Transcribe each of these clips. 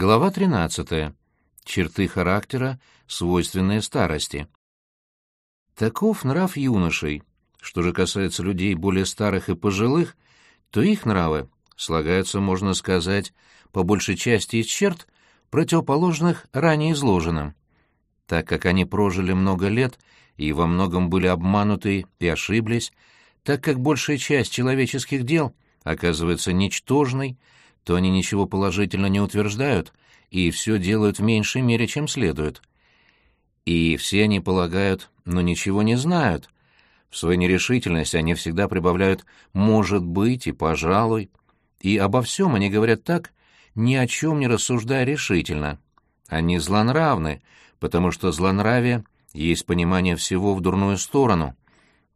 Глава 13. Черты характера, свойственные старости. Таков нрав юношей. Что же касается людей более старых и пожилых, то их нравы слагаются, можно сказать, по большей части из черт, противоположных ранее изложенным. Так как они прожили много лет и во многом были обмануты и ошиблись, так как большая часть человеческих дел оказывается ничтожной, то они ничего положительно не утверждают и все делают в меньшей мере, чем следует. И все они полагают, но ничего не знают. В своей нерешительности они всегда прибавляют «может быть» и «пожалуй». И обо всем они говорят так, ни о чем не рассуждая решительно. Они злонравны, потому что злонравие есть понимание всего в дурную сторону.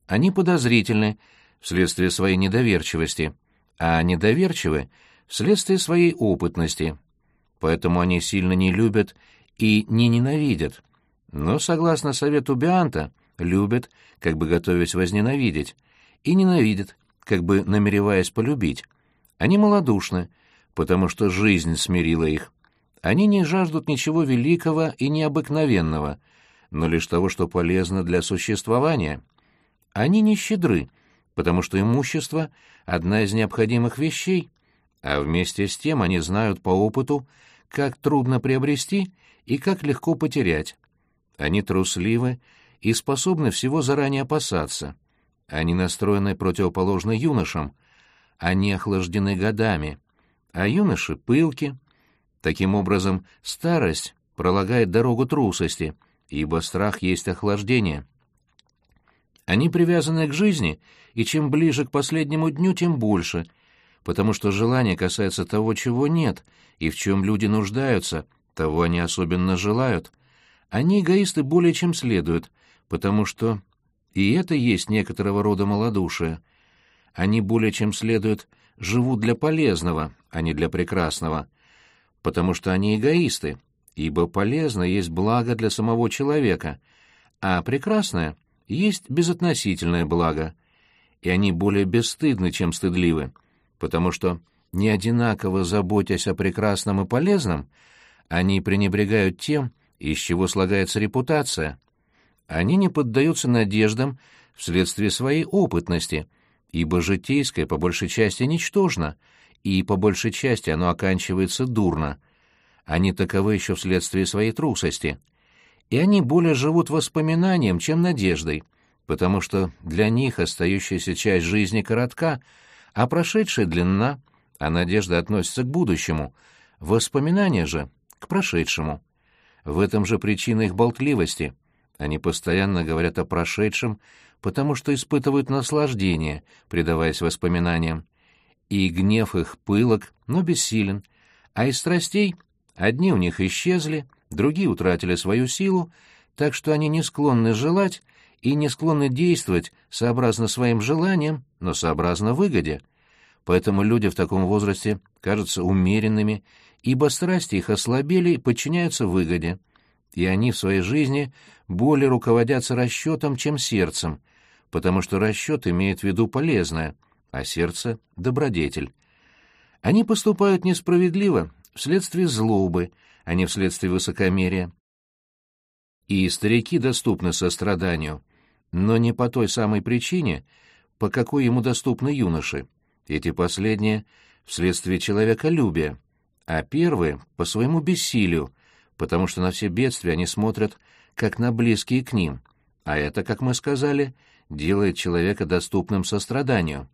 Они подозрительны вследствие своей недоверчивости, а недоверчивы вследствие своей опытности. Поэтому они сильно не любят и не ненавидят. Но, согласно совету Бианта, любят, как бы готовясь возненавидеть, и ненавидят, как бы намереваясь полюбить. Они малодушны, потому что жизнь смирила их. Они не жаждут ничего великого и необыкновенного, но лишь того, что полезно для существования. Они не щедры, потому что имущество — одна из необходимых вещей, а вместе с тем они знают по опыту, как трудно приобрести и как легко потерять. Они трусливы и способны всего заранее опасаться. Они настроены противоположно юношам. Они охлаждены годами, а юноши — пылки. Таким образом, старость пролагает дорогу трусости, ибо страх есть охлаждение. Они привязаны к жизни, и чем ближе к последнему дню, тем больше — потому что желание касается того, чего нет, и в чем люди нуждаются, того они особенно желают. Они эгоисты более чем следует, потому что и это есть некоторого рода малодушие. Они более чем следует живут для полезного, а не для прекрасного, потому что они эгоисты, ибо полезно есть благо для самого человека, а прекрасное есть безотносительное благо, и они более бесстыдны, чем стыдливы потому что, не одинаково заботясь о прекрасном и полезном, они пренебрегают тем, из чего слагается репутация. Они не поддаются надеждам вследствие своей опытности, ибо житейское по большей части ничтожно, и по большей части оно оканчивается дурно. Они таковы еще вследствие своей трусости. И они более живут воспоминанием, чем надеждой, потому что для них остающаяся часть жизни коротка — а прошедшая длинна, а надежда относится к будущему, воспоминания же — к прошедшему. В этом же причина их болтливости. Они постоянно говорят о прошедшем, потому что испытывают наслаждение, предаваясь воспоминаниям. И гнев их пылок, но бессилен, а из страстей одни у них исчезли, другие утратили свою силу, так что они не склонны желать и не склонны действовать сообразно своим желаниям, но сообразно выгоде. Поэтому люди в таком возрасте кажутся умеренными, ибо страсти их ослабели и подчиняются выгоде. И они в своей жизни более руководятся расчетом, чем сердцем, потому что расчет имеет в виду полезное, а сердце — добродетель. Они поступают несправедливо вследствие злобы, а не вследствие высокомерия. И старики доступны состраданию, но не по той самой причине, по какой ему доступны юноши. Эти последние — вследствие человеколюбия, а первые — по своему бессилию, потому что на все бедствия они смотрят как на близкие к ним, а это, как мы сказали, делает человека доступным состраданию.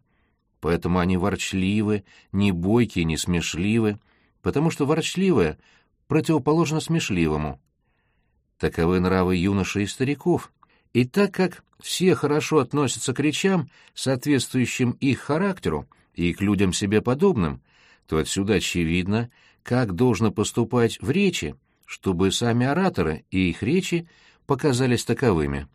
Поэтому они ворчливы, не бойкие, не смешливы, потому что ворчливое противоположно смешливому. Таковы нравы юношей и стариков, и так как все хорошо относятся к речам, соответствующим их характеру, и к людям себе подобным, то отсюда очевидно, как должно поступать в речи, чтобы сами ораторы и их речи показались таковыми.